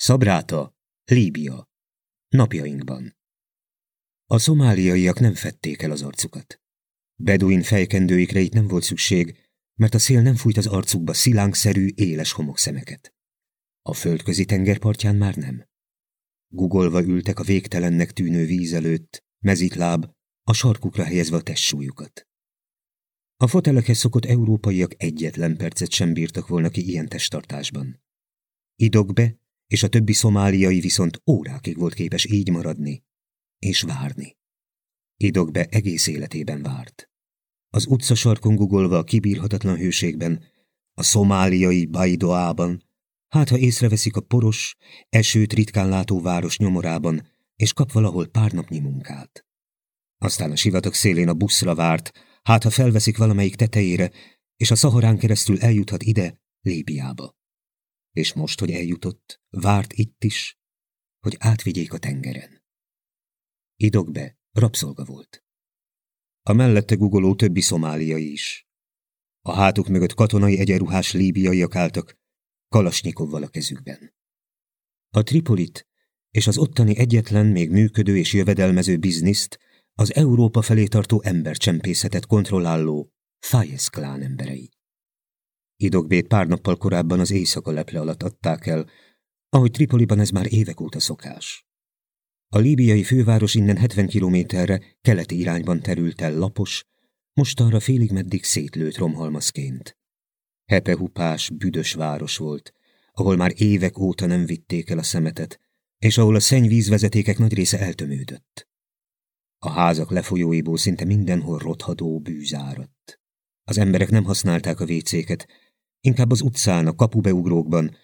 Szabráta, Líbia. Napjainkban. A szomáliaiak nem fették el az arcukat. Beduin fejkendőikre itt nem volt szükség, mert a szél nem fújt az arcukba szilánkszerű, éles homokszemeket. A földközi tengerpartján már nem. Gugolva ültek a végtelennek tűnő víz előtt, mezitláb, a sarkukra helyezve a testsúlyukat. A fotelekhez szokott európaiak egyetlen percet sem bírtak volna ki ilyen testtartásban. Idogbe és a többi szomáliai viszont órákig volt képes így maradni és várni. Idogbe egész életében várt. Az utca sarkon gugolva a kibírhatatlan hőségben, a szomáliai Baidoában, hát ha észreveszik a poros, esőt ritkán látó város nyomorában, és kap valahol pár napnyi munkát. Aztán a sivatag szélén a buszra várt, hát ha felveszik valamelyik tetejére, és a szaharán keresztül eljuthat ide, Líbiába. És most, hogy eljutott, várt itt is, hogy átvigyék a tengeren. Idogbe rabszolga volt. A mellette gugoló többi szomáliai is. A hátuk mögött katonai egyenruhás líbiaiak álltak, kalasnyikovval a kezükben. A Tripolit és az ottani egyetlen még működő és jövedelmező bizniszt az Európa felé tartó embercsempészetet kontrolláló Fayez klán emberei. Idogbét pár nappal korábban az éjszaka leple alatt adták el, ahogy Tripoliban ez már évek óta szokás. A líbiai főváros innen 70 kilométerre keleti irányban terült el lapos, mostanra félig meddig szétlőtt romhalmazként. Hepehupás, büdös város volt, ahol már évek óta nem vitték el a szemetet, és ahol a szennyvízvezetékek nagy része eltömődött. A házak lefolyóiból szinte mindenhol rothadó bűzáradt. Az emberek nem használták a vécéket, inkább az utcán, a kapubeugrókban,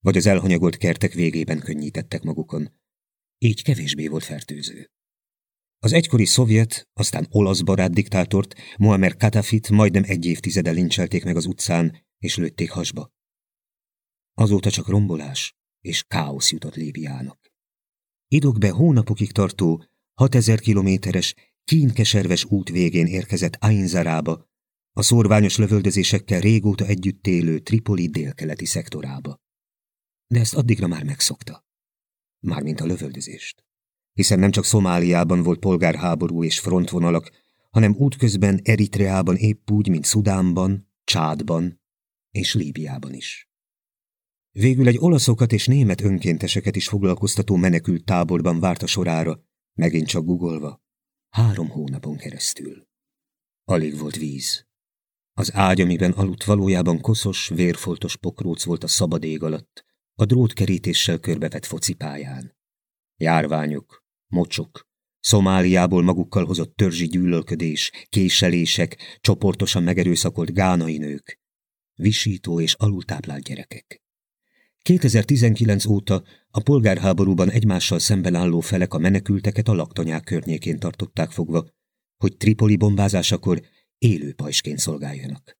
vagy az elhanyagolt kertek végében könnyítettek magukon. Így kevésbé volt fertőző. Az egykori szovjet, aztán olasz barát diktátort, Muammar Katafit majdnem egy évtizede lincselték meg az utcán, és lőtték hasba. Azóta csak rombolás és káosz jutott Líbiának. Idogbe hónapokig tartó, 6000 kilométeres, kínkeserves út végén érkezett Ainzarába, a szorványos lövöldözésekkel régóta együtt élő Tripoli délkeleti szektorába. De ezt addigra már megszokta. Mármint a lövöldözést. Hiszen nem csak Szomáliában volt polgárháború és frontvonalak, hanem útközben Eritreában épp úgy, mint Szudánban, Csádban és Líbiában is. Végül egy olaszokat és német önkénteseket is foglalkoztató menekült táborban várt sorára, megint csak gugolva, három hónapon keresztül. Alig volt víz. Az ágy, amiben aludt valójában koszos, vérfoltos pokróc volt a szabad ég alatt, a drótkerítéssel körbevett focipályán. Járványok, mocsok, Szomáliából magukkal hozott törzsi gyűlölködés, késelések, csoportosan megerőszakolt gánai nők, visító és alultáplált gyerekek. 2019 óta a polgárháborúban egymással szemben álló felek a menekülteket a laktanyák környékén tartották fogva, hogy Tripoli bombázásakor élő pajsként szolgáljanak.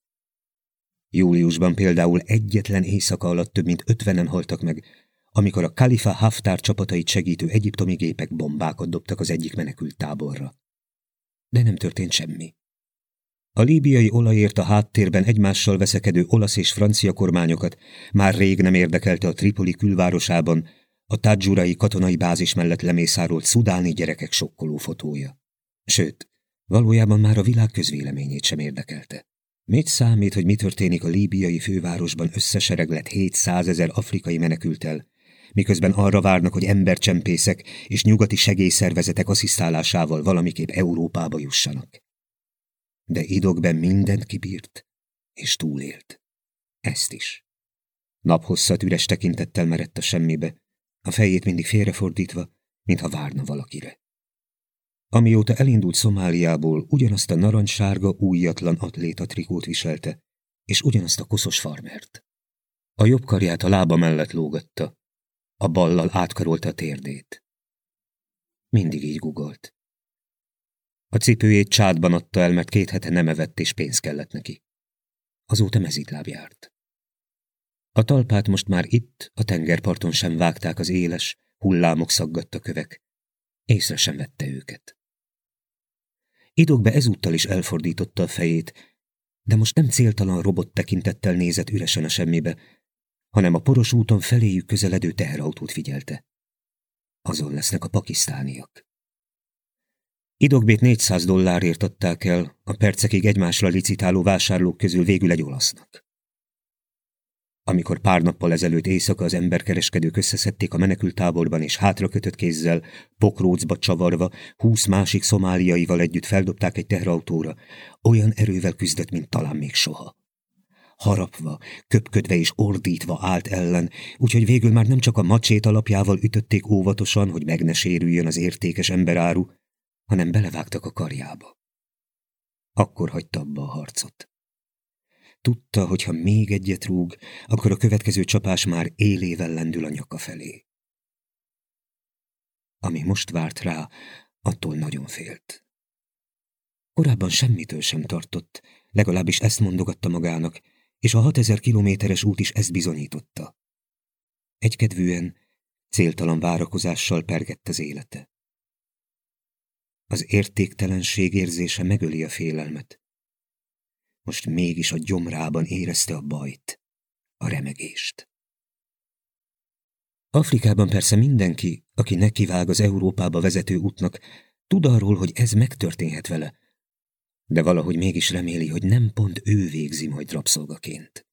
Júliusban például egyetlen éjszaka alatt több mint ötvenen haltak meg, amikor a Kalifa Haftar csapatait segítő egyiptomi gépek bombákat dobtak az egyik menekült táborra. De nem történt semmi. A líbiai olajért a háttérben egymással veszekedő olasz és francia kormányokat már rég nem érdekelte a Tripoli külvárosában a tadzsurai katonai bázis mellett lemészárolt szudáni gyerekek sokkoló fotója. Sőt, valójában már a világ közvéleményét sem érdekelte. Mit számít, hogy mi történik a líbiai fővárosban összesereglett 700 ezer afrikai menekültel, miközben arra várnak, hogy embercsempészek és nyugati segélyszervezetek asszisztálásával valamiképp Európába jussanak de idogben mindent kibírt, és túlélt. Ezt is. Naphosszat üres tekintettel merett a semmibe, a fejét mindig félrefordítva, mintha várna valakire. Amióta elindult Szomáliából, ugyanazt a narancssárga, újatlan atléta trikót viselte, és ugyanazt a koszos farmert. A jobb karját a lába mellett lógatta, a ballal átkarolta a térdét. Mindig így gugolt. A cipőjét csádban adta el, mert két hete nem evett és pénz kellett neki. Azóta mezitláb járt. A talpát most már itt, a tengerparton sem vágták az éles, hullámok szaggatta kövek. Észre sem vette őket. Idogbe ezúttal is elfordította a fejét, de most nem céltalan robot tekintettel nézett üresen a semmibe, hanem a poros úton feléjük közeledő teherautót figyelte. Azon lesznek a pakisztániak. Idogbét 400 dollárért adták el, a percekig egymásra licitáló vásárlók közül végül egy olasznak. Amikor pár nappal ezelőtt éjszaka az emberkereskedők összeszedték a menekültáborban és hátrakötött kézzel, pokrócba csavarva, húsz másik szomáliaival együtt feldobták egy teherautóra, olyan erővel küzdött, mint talán még soha. Harapva, köpködve és ordítva állt ellen, úgyhogy végül már nem csak a macsét alapjával ütötték óvatosan, hogy meg ne sérüljön az értékes emberáru, hanem belevágtak a karjába. Akkor hagyta abba a harcot. Tudta, hogy ha még egyet rúg, akkor a következő csapás már élével lendül a nyaka felé. Ami most várt rá, attól nagyon félt. Korábban semmitől sem tartott, legalábbis ezt mondogatta magának, és a 6000 kilométeres út is ezt bizonyította. Egykedvűen, céltalan várakozással pergett az élete. Az értéktelenség érzése megöli a félelmet. Most mégis a gyomrában érezte a bajt, a remegést. Afrikában persze mindenki, aki nekivág az Európába vezető útnak, tud arról, hogy ez megtörténhet vele, de valahogy mégis reméli, hogy nem pont ő végzi majd rabszolgaként.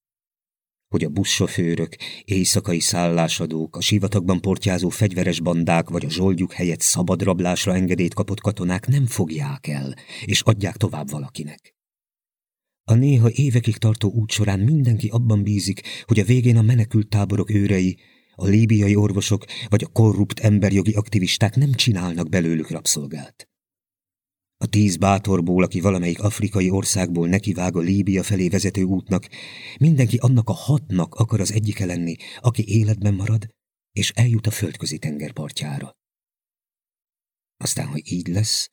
Hogy a buszsofőrök, éjszakai szállásadók, a sivatagban portyázó fegyveres bandák vagy a zsoldjuk helyett szabad rablásra engedélyt kapott katonák nem fogják el, és adják tovább valakinek. A néha évekig tartó út során mindenki abban bízik, hogy a végén a menekült táborok őrei, a líbiai orvosok vagy a korrupt emberjogi aktivisták nem csinálnak belőlük rabszolgát. A tíz bátorból, aki valamelyik afrikai országból nekivág a Líbia felé vezető útnak, mindenki annak a hatnak akar az egyike lenni, aki életben marad, és eljut a földközi tengerpartjára. Aztán, ha így lesz,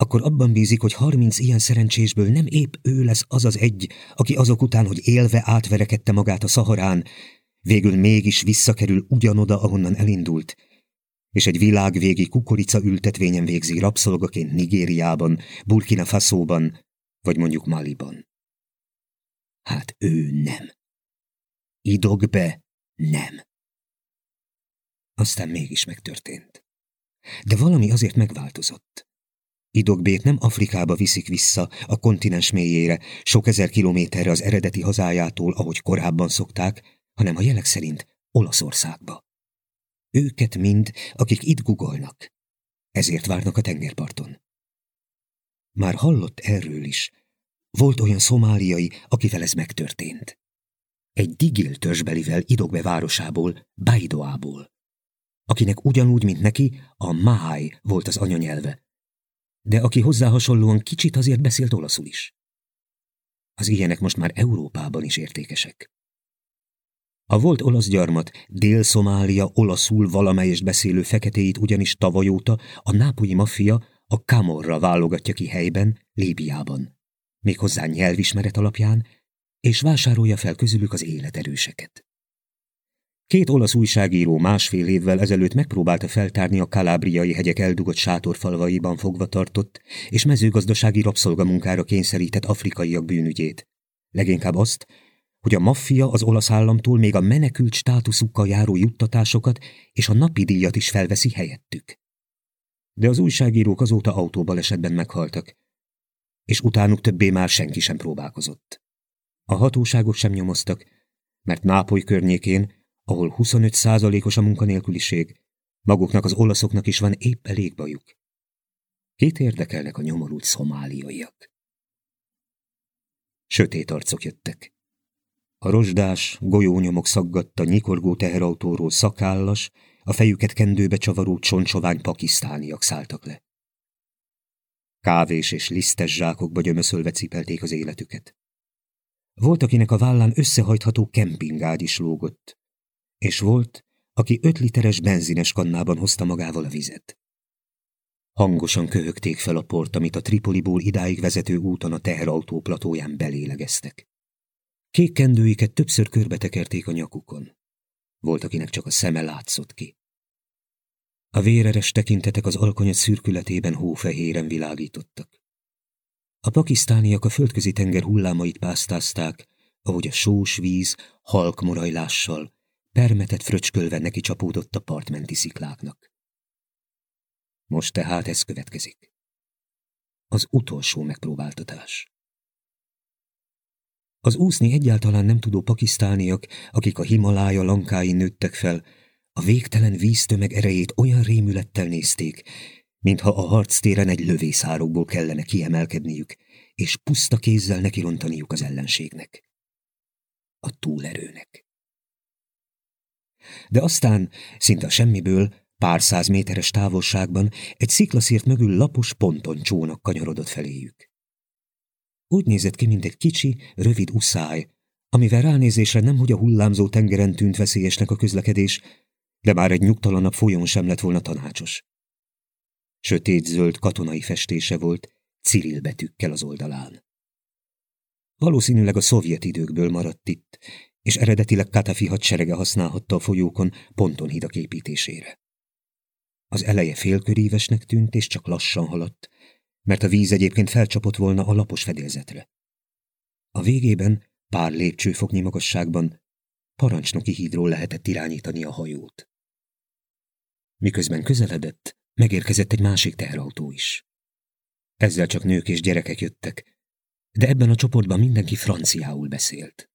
akkor abban bízik, hogy harminc ilyen szerencsésből nem épp ő lesz az az egy, aki azok után, hogy élve átverekedte magát a szaharán, végül mégis visszakerül ugyanoda, ahonnan elindult, és egy világvégi kukorica ültetvényen végzi rabszolgaként Nigériában, Burkina Faszóban, vagy mondjuk Maliban. Hát ő nem. Idog be, nem. Aztán mégis megtörtént. De valami azért megváltozott. Idogbét nem Afrikába viszik vissza, a kontinens mélyére, sok ezer kilométerre az eredeti hazájától, ahogy korábban szokták, hanem a jelek szerint Olaszországba. Őket mind, akik itt gugolnak. Ezért várnak a tengerparton. Már hallott erről is. Volt olyan szomáliai, akivel ez megtörtént. Egy digil törzsbelivel Idogbe városából, Baidoából, akinek ugyanúgy, mint neki, a Mahai volt az anyanyelve, de aki hozzá hasonlóan kicsit azért beszélt olaszul is. Az ilyenek most már Európában is értékesek. A volt olasz gyarmat, Dél-Szomália olaszul valamelyest beszélő feketéit ugyanis tavaly óta a nápolyi maffia a Camorra válogatja ki helyben, Líbiában. Méghozzá nyelvismeret alapján, és vásárolja fel közülük az életerőseket. Két olasz újságíró másfél évvel ezelőtt megpróbálta feltárni a kalábriai hegyek eldugott sátorfalvaiban fogva tartott és mezőgazdasági rabszolgamunkára kényszerített afrikaiak bűnügyét. Leginkább azt, hogy a maffia az olasz államtól még a menekült státuszukkal járó juttatásokat és a napi díjat is felveszi helyettük. De az újságírók azóta autóbalesetben meghaltak, és utánuk többé már senki sem próbálkozott. A hatóságok sem nyomoztak, mert Nápoly környékén, ahol 25 százalékos a munkanélküliség, maguknak az olaszoknak is van épp elég bajuk. Kit érdekelnek a nyomorult szomáliaiak? Sötét arcok jöttek. A rozsdás, golyónyomok szaggatta nyikorgó teherautóról szakállas, a fejüket kendőbe csavaró csoncsovány pakisztániak szálltak le. Kávés és lisztes zsákokba gyömöszölve cipelték az életüket. Volt, akinek a vállán összehajtható kempingágy is lógott, és volt, aki öt literes benzines kannában hozta magával a vizet. Hangosan köhögték fel a port, amit a Tripoliból idáig vezető úton a teherautó platóján belélegeztek. Kék kendőiket többször körbetekerték a nyakukon. Volt, akinek csak a szeme látszott ki. A véreres tekintetek az alkonyat szürkületében hófehéren világítottak. A pakisztániak a földközi tenger hullámait pásztázták, ahogy a sós víz halk morajlással permetet fröcskölve neki csapódott a partmenti szikláknak. Most tehát ez következik. Az utolsó megpróbáltatás. Az úszni egyáltalán nem tudó pakisztániak, akik a Himalája lankáin nőttek fel, a végtelen víztömeg erejét olyan rémülettel nézték, mintha a harctéren egy lövészárokból kellene kiemelkedniük, és puszta kézzel nekirontaniuk az ellenségnek. A túlerőnek. De aztán, szinte a semmiből, pár száz méteres távolságban egy sziklaszírt mögül lapos ponton csónak kanyarodott feléjük. Úgy nézett ki, mint egy kicsi, rövid uszály, amivel ránézésre nemhogy a hullámzó tengeren tűnt veszélyesnek a közlekedés, de már egy nyugtalanabb folyón sem lett volna tanácsos. Sötét-zöld katonai festése volt, Cyril betűkkel az oldalán. Valószínűleg a szovjet időkből maradt itt, és eredetileg Katafi hadserege használhatta a folyókon ponton hidak építésére. Az eleje félkörívesnek tűnt, és csak lassan haladt, mert a víz egyébként felcsapott volna a lapos fedélzetre. A végében, pár lépcsőfoknyi magasságban, parancsnoki hídról lehetett irányítani a hajót. Miközben közeledett, megérkezett egy másik teherautó is. Ezzel csak nők és gyerekek jöttek, de ebben a csoportban mindenki franciául beszélt.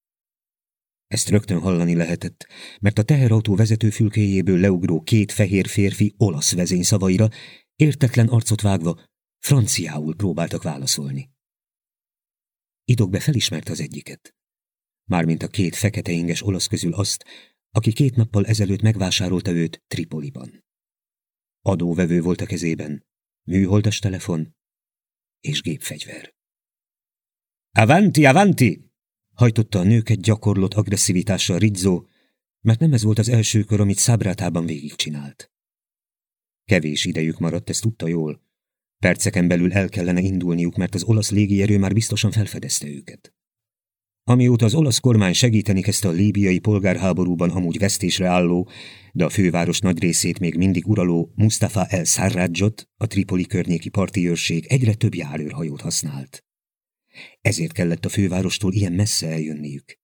Ezt rögtön hallani lehetett, mert a teherautó vezetőfülkéjéből leugró két fehér férfi olasz vezényszavaira értetlen arcot vágva franciául próbáltak válaszolni. Idogbe felismerte az egyiket. Mármint a két fekete inges olasz közül azt, aki két nappal ezelőtt megvásárolta őt Tripoliban. Adóvevő volt a kezében, műholdas telefon és gépfegyver. Avanti, avanti! Hajtotta a nőket gyakorlott agresszivitással Rizzo, mert nem ez volt az első kör, amit Szabrátában végigcsinált. Kevés idejük maradt, ezt tudta jól. Perceken belül el kellene indulniuk, mert az olasz légierő már biztosan felfedezte őket. Amióta az olasz kormány segíteni kezdte a líbiai polgárháborúban amúgy vesztésre álló, de a főváros nagy részét még mindig uraló Mustafa el Sarrajot, a Tripoli környéki parti őrség egyre több járőrhajót használt. Ezért kellett a fővárostól ilyen messze eljönniük.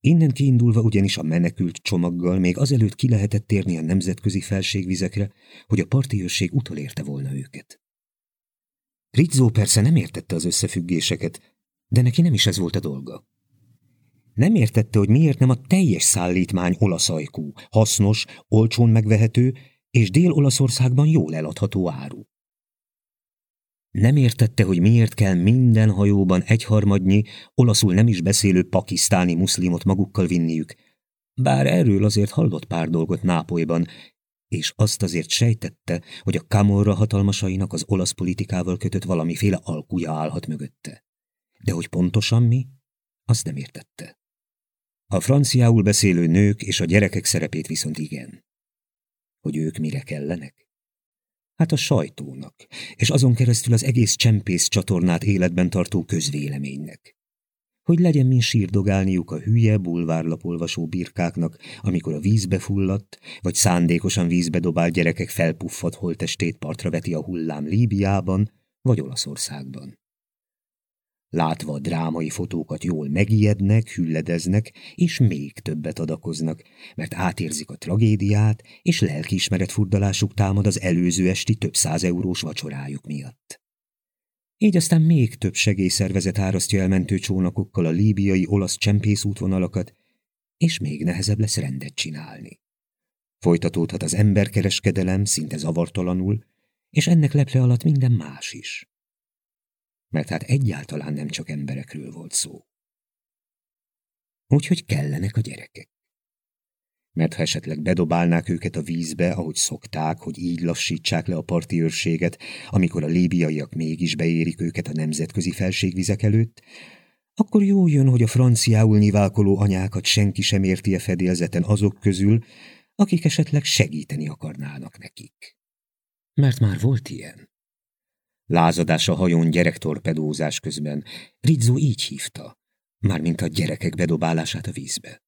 Innen kiindulva ugyanis a menekült csomaggal még azelőtt ki lehetett térni a nemzetközi felségvizekre, hogy a parti őrség utolérte volna őket. Rizzo persze nem értette az összefüggéseket, de neki nem is ez volt a dolga. Nem értette, hogy miért nem a teljes szállítmány olaszajkú, hasznos, olcsón megvehető és Dél-Olaszországban jól eladható áru. Nem értette, hogy miért kell minden hajóban egyharmadnyi, olaszul nem is beszélő pakisztáni muszlimot magukkal vinniük, bár erről azért hallott pár dolgot Nápolyban, és azt azért sejtette, hogy a Camorra hatalmasainak az olasz politikával kötött valamiféle alkuja állhat mögötte. De hogy pontosan mi, azt nem értette. A franciául beszélő nők és a gyerekek szerepét viszont igen. Hogy ők mire kellenek? Hát a sajtónak, és azon keresztül az egész csempész csatornát életben tartó közvéleménynek. Hogy legyen min sírdogálniuk a hülye bulvárlapolvasó birkáknak, amikor a vízbe fulladt, vagy szándékosan vízbe dobált gyerekek felpuffadt holtestét partra veti a hullám Líbiában, vagy Olaszországban. Látva a drámai fotókat jól megijednek, hülledeznek, és még többet adakoznak, mert átérzik a tragédiát, és lelkiismeret furdalásuk támad az előző esti több száz eurós vacsorájuk miatt. Így aztán még több segélyszervezet árasztja el mentőcsónakokkal a líbiai olasz csempész útvonalakat, és még nehezebb lesz rendet csinálni. Folytatódhat az emberkereskedelem szinte zavartalanul, és ennek leple alatt minden más is mert hát egyáltalán nem csak emberekről volt szó. Úgyhogy kellenek a gyerekek. Mert ha esetleg bedobálnák őket a vízbe, ahogy szokták, hogy így lassítsák le a parti őrséget, amikor a líbiaiak mégis beérik őket a nemzetközi felségvizek előtt, akkor jó jön, hogy a franciául nyiválkoló anyákat senki sem érti a fedélzeten azok közül, akik esetleg segíteni akarnának nekik. Mert már volt ilyen. Lázadás a hajón gyerektorpedózás közben. Rizzo így hívta, mármint a gyerekek bedobálását a vízbe.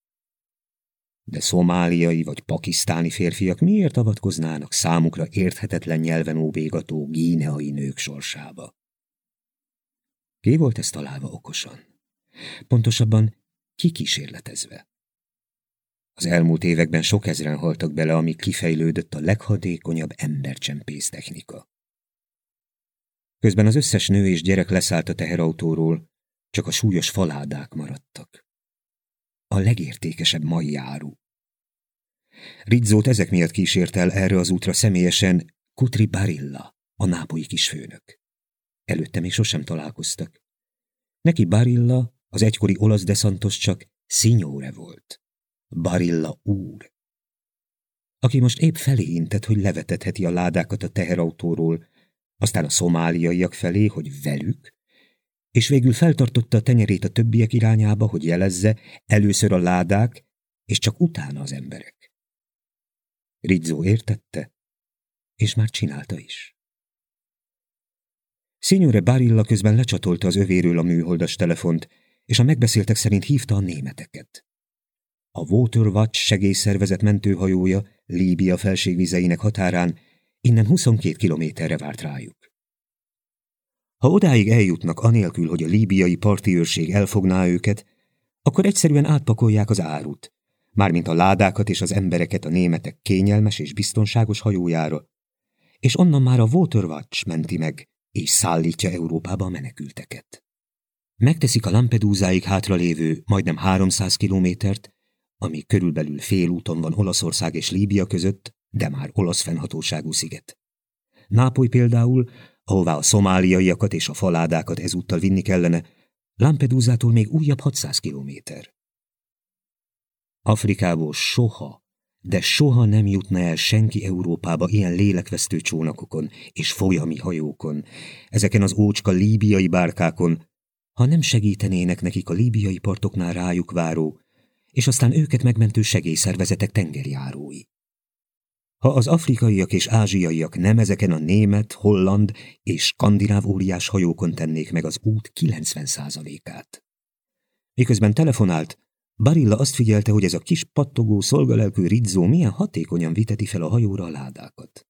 De szomáliai vagy pakisztáni férfiak miért avatkoznának számukra érthetetlen nyelven óbégató gíneai nők sorsába? Ki volt ezt találva okosan? Pontosabban kikísérletezve? Az elmúlt években sok ezren haltak bele, amíg kifejlődött a leghatékonyabb embercsempész technika. Közben az összes nő és gyerek leszállt a teherautóról, csak a súlyos faládák maradtak. A legértékesebb mai áru. Rizzót ezek miatt kísért el erre az útra személyesen Kutri Barilla, a nápolyi kisfőnök. Előtte még sosem találkoztak. Neki Barilla, az egykori olasz deszantos csak Signore volt. Barilla úr. Aki most épp felé intett, hogy levetetheti a ládákat a teherautóról, aztán a szomáliaiak felé, hogy velük, és végül feltartotta a tenyerét a többiek irányába, hogy jelezze először a ládák, és csak utána az emberek. Rizzo értette, és már csinálta is. Signore Barilla közben lecsatolta az övéről a műholdas telefont, és a megbeszéltek szerint hívta a németeket. A Waterwatch segélyszervezet mentőhajója Líbia felségvizeinek határán innen 22 kilométerre várt rájuk. Ha odáig eljutnak anélkül, hogy a líbiai parti őrség elfogná őket, akkor egyszerűen átpakolják az árut, mármint a ládákat és az embereket a németek kényelmes és biztonságos hajójára, és onnan már a Waterwatch menti meg, és szállítja Európába a menekülteket. Megteszik a Lampedusáig hátralévő majdnem 300 kilométert, ami körülbelül fél úton van Olaszország és Líbia között, de már olasz fennhatóságú sziget. Nápoly például, ahová a szomáliaiakat és a faládákat ezúttal vinni kellene, Lampedusától még újabb 600 kilométer. Afrikából soha, de soha nem jutna el senki Európába ilyen lélekvesztő csónakokon és folyami hajókon, ezeken az ócska líbiai bárkákon, ha nem segítenének nekik a líbiai partoknál rájuk váró, és aztán őket megmentő segélyszervezetek tengerjárói. Ha az afrikaiak és ázsiaiak nem ezeken a német, holland és skandináv óriás hajókon tennék meg az út 90%-át. Miközben telefonált, Barilla azt figyelte, hogy ez a kis pattogó, szolgalelkű rizzó milyen hatékonyan viteti fel a hajóra a ládákat.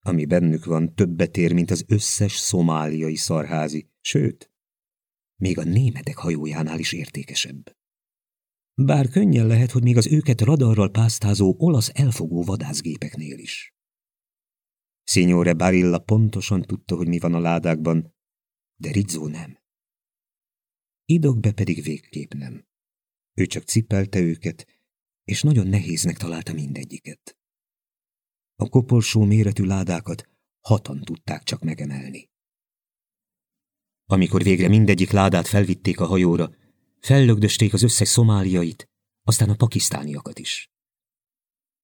Ami bennük van, többet ér, mint az összes szomáliai szarházi, sőt, még a németek hajójánál is értékesebb. Bár könnyen lehet, hogy még az őket radarral pásztázó olasz elfogó vadászgépeknél is. Signore Barilla pontosan tudta, hogy mi van a ládákban, de Rizzo nem. Idogbe pedig végképp nem. Ő csak cipelte őket, és nagyon nehéznek találta mindegyiket. A koporsó méretű ládákat hatan tudták csak megemelni. Amikor végre mindegyik ládát felvitték a hajóra, Fellögdösték az összes szomáliait, aztán a pakisztániakat is.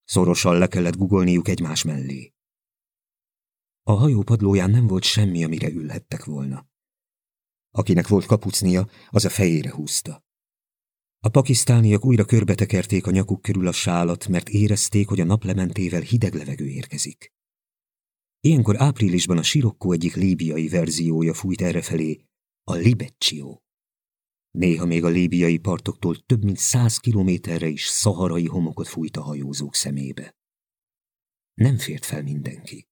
Szorosan le kellett gugolniuk egymás mellé. A hajó padlóján nem volt semmi, amire ülhettek volna. Akinek volt kapucnia, az a fejére húzta. A pakisztániak újra körbetekerték a nyakuk körül a sálat, mert érezték, hogy a naplementével hideg levegő érkezik. Ilyenkor áprilisban a Sirokkó egyik líbiai verziója fújt errefelé, a Libeccio. Néha még a líbiai partoktól több mint száz kilométerre is szaharai homokot fújt a hajózók szemébe. Nem fért fel mindenki.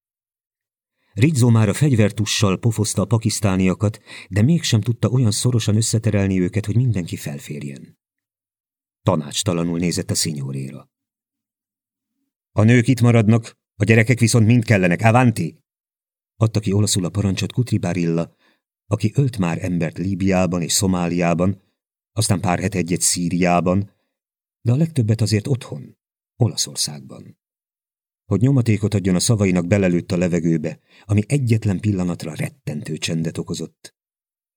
Rizzo már a fegyvertussal pofozta a pakisztániakat, de mégsem tudta olyan szorosan összeterelni őket, hogy mindenki felférjen. Tanácstalanul nézett a szinyoréra. A nők itt maradnak, a gyerekek viszont mind kellenek, avanti! Adta ki olaszul a parancsot Kutri Barilla, aki ölt már embert Líbiában és Szomáliában, aztán pár het egyet Szíriában, de a legtöbbet azért otthon, Olaszországban. Hogy nyomatékot adjon a szavainak belelőtt a levegőbe, ami egyetlen pillanatra rettentő csendet okozott.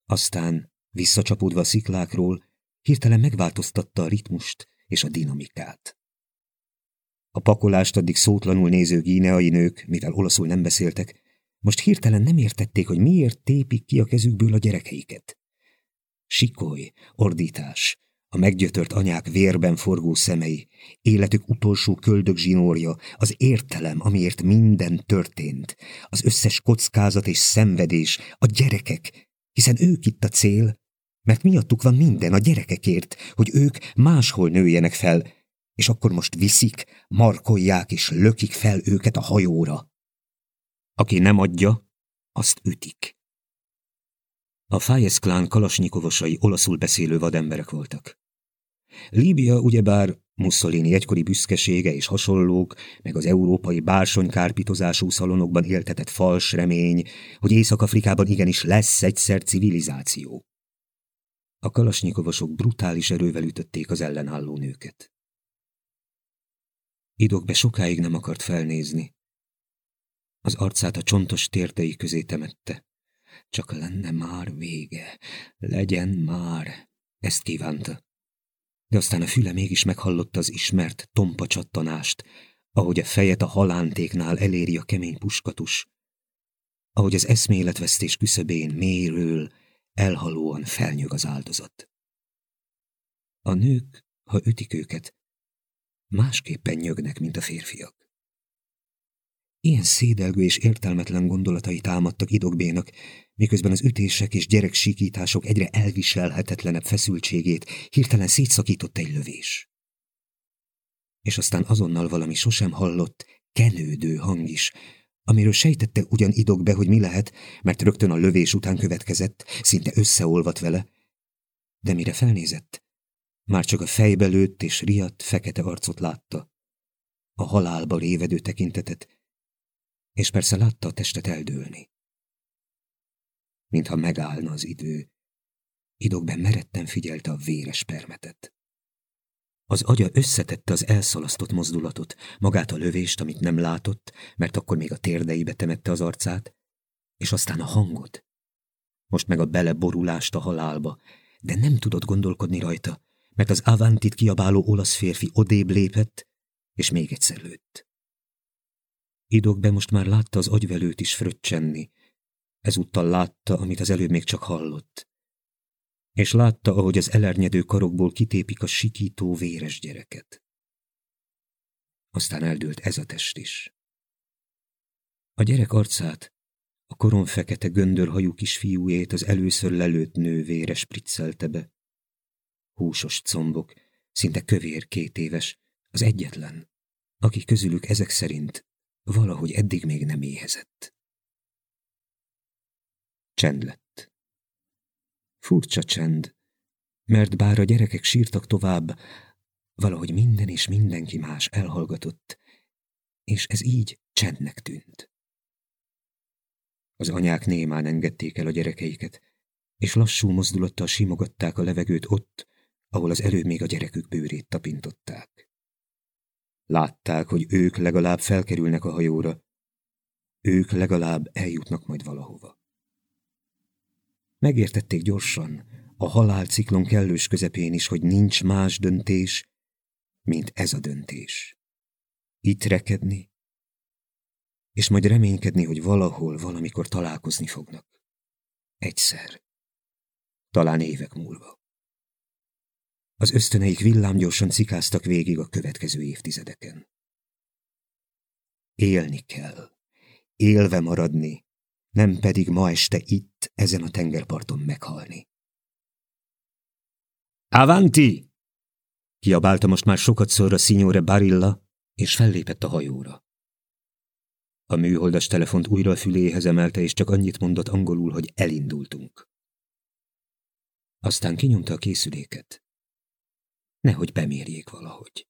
Aztán, visszacsapódva a sziklákról, hirtelen megváltoztatta a ritmust és a dinamikát. A pakolást addig szótlanul néző gíneai nők, mivel olaszul nem beszéltek, most hirtelen nem értették, hogy miért tépik ki a kezükből a gyerekeiket. Sikoly, ordítás, a meggyötört anyák vérben forgó szemei, életük utolsó köldög zsinórja, az értelem, amiért minden történt, az összes kockázat és szenvedés, a gyerekek, hiszen ők itt a cél, mert miattuk van minden a gyerekekért, hogy ők máshol nőjenek fel, és akkor most viszik, markolják és lökik fel őket a hajóra. Aki nem adja, azt ütik. A Fájesz klán kalasnyikovosai olaszul beszélő vademberek voltak. Líbia ugyebár Mussolini egykori büszkesége és hasonlók, meg az európai bársonykárpitozású szalonokban éltetett fals remény, hogy Észak-Afrikában igenis lesz egyszer civilizáció. A kalasnyikovosok brutális erővel ütötték az ellenálló nőket. Idogbe sokáig nem akart felnézni. Az arcát a csontos térdei közé temette. Csak lenne már vége, legyen már, ezt kívánta de aztán a füle mégis meghallotta az ismert tompa csattanást, ahogy a fejet a halántéknál eléri a kemény puskatus, ahogy az eszméletvesztés küszöbén mélyről, elhalóan felnyög az áldozat. A nők, ha ütik őket, másképpen nyögnek, mint a férfiak. Ilyen szédelgő és értelmetlen gondolatai támadtak idogbénak, miközben az ütések és gyereksikítások egyre elviselhetetlenebb feszültségét hirtelen szétszakított egy lövés. És aztán azonnal valami sosem hallott, kenődő hang is, amiről sejtette ugyan idog be, hogy mi lehet, mert rögtön a lövés után következett, szinte összeolvat vele, de mire felnézett, már csak a fejbe lőtt és riadt, fekete arcot látta. A halálba révedő tekintetet, és persze látta a testet eldőlni. Mintha megállna az idő, idogben meretten figyelte a véres permetet. Az agya összetette az elszalasztott mozdulatot, magát a lövést, amit nem látott, mert akkor még a térdeibe temette az arcát, és aztán a hangot. Most meg a beleborulást a halálba, de nem tudott gondolkodni rajta, mert az Avantit kiabáló olasz férfi odébb lépett, és még egyszer lőtt. Idogbe most már látta az agyvelőt is fröccsenni. Ezúttal látta, amit az előbb még csak hallott. És látta, ahogy az elernyedő karokból kitépik a sikító véres gyereket. Aztán eldőlt ez a test is. A gyerek arcát, a koron fekete göndörhajú kisfiújét az először lelőtt nő vére spriccelte be. Húsos combok, szinte kövér két éves, az egyetlen, aki közülük ezek szerint valahogy eddig még nem éhezett. Csend lett. Furcsa csend, mert bár a gyerekek sírtak tovább, valahogy minden és mindenki más elhallgatott, és ez így csendnek tűnt. Az anyák némán engedték el a gyerekeiket, és lassú mozdulattal simogatták a levegőt ott, ahol az előbb még a gyerekük bőrét tapintották. Látták, hogy ők legalább felkerülnek a hajóra. Ők legalább eljutnak majd valahova. Megértették gyorsan, a halálciklon kellős közepén is, hogy nincs más döntés, mint ez a döntés. Itt rekedni, és majd reménykedni, hogy valahol, valamikor találkozni fognak. Egyszer. Talán évek múlva. Az ösztöneik villámgyorsan cikáztak végig a következő évtizedeken. Élni kell, élve maradni, nem pedig ma este itt, ezen a tengerparton meghalni. Avanti! Kiabálta most már sokat szorra Signore Barilla, és fellépett a hajóra. A műholdas telefont újra füléhez emelte, és csak annyit mondott angolul, hogy elindultunk. Aztán kinyomta a készüléket nehogy bemérjék valahogy.